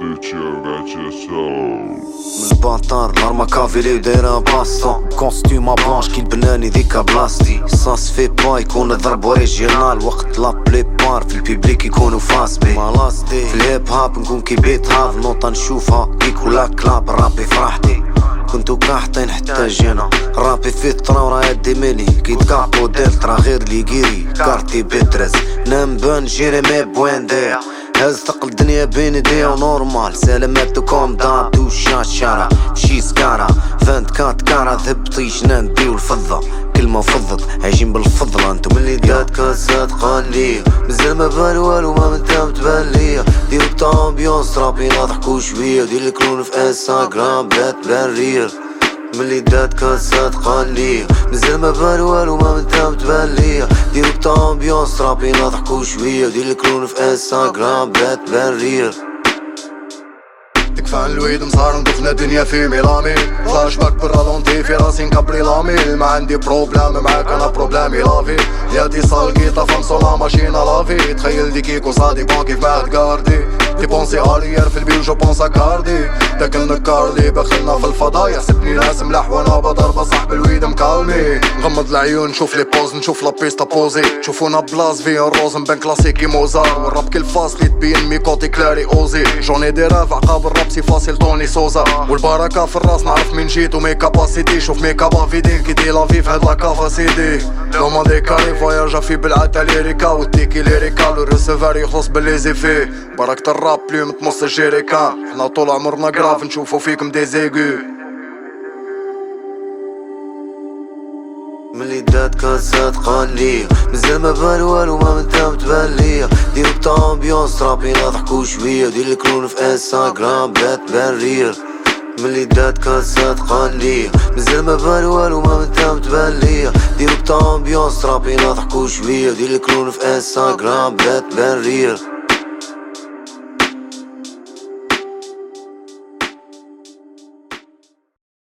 من البطار نهار ما كافيلي ودايرة باستون كوستيوم بلانش كي البناني ذيكا بلاستي سا سفي با يكون ضرب أوريجينال. وقت لا بلي بار في البيبليك يكونوا فاس بي مالاستي في الهيب هاب نكون كي بيت هاف. نوطة نشوفها كيك ولا كلاب. رابي فرحتي. كنتو كاحطين حتى جينا. رابي في الطرا وراه يدي ميلي. كي تكابو دلترا غير لي كارتي بيترز نام بان جيري مي بوين دير. هز ثقل الدنيا بين ايديا ونورمال. سلامتكم دار تو شاشارة شي سكارة فانت كات كارا ذهب طيش نديو الفضة كلمة فضت عايشين بالفضلة انتو ملي ديات كاسات قالية مازال ما بان والو ما تبان ليا ديرو امبيونس رابينا ضحكو شوية دير الكلون في إنستغرام بات بان ريال ملي دات كاسات قالية مازال ما بان والو ما من تام تبان ليا ديرو امبيونس رابينا ضحكو شوية. دير الكلون في انستغرام بات بان ريال تكفى الويد مصار ندخنا دنيا في ميلامي. فلاش باك برالونتي في راسي نكبري لامي. ما عندي بروبلام معاك أنا بروبلامي لافي يا صال كيطا فمسو لا ماشينا لافي تخيل دي كيكو صادي بون كيف ما تقاردي ديبونسي اليير في البيو جو بونس كاردي داك النكار اللي بخلنا في الفضاء يحسبني بضربة صاحب الويد مكالمي نغمض العيون نشوف لي بوز نشوف لا بيستا بوزي شوفونا بلاص في الروز بين كلاسيكي موزار والراب كل فاصل تبين ميكوتي كلاري أوزي. جوني دي راف عقاب الراب سي فاصل توني سوزا. والبركة في الراس نعرف من جيت ومي كاباسيتي شوف مي كابا فيدين كي دي لافي في هاد لا كافا سيدي لو ما دي كاري فواياجا في بالعتا ليريكا. والتيكي ليريكا لو ريسيفر يخلص باللي زيفي بركة الراب بلوم تمص الجيريكا. حنا طول عمرنا كراف نشوفو فيكم دي زيغو ملي دات كاسات قالية مازال ما بان والو ما تبان ليا ديرو بتا امبيونس ترابينا ضحكو شوية. دير الكلون في انستغرام بات بان ريال ملي دات كاسات قالية مازال ما بان والو ما تبان ليا ديرو بتا امبيونس ترابينا ضحكو شوية. دير الكلون في انستغرام بات بان ريال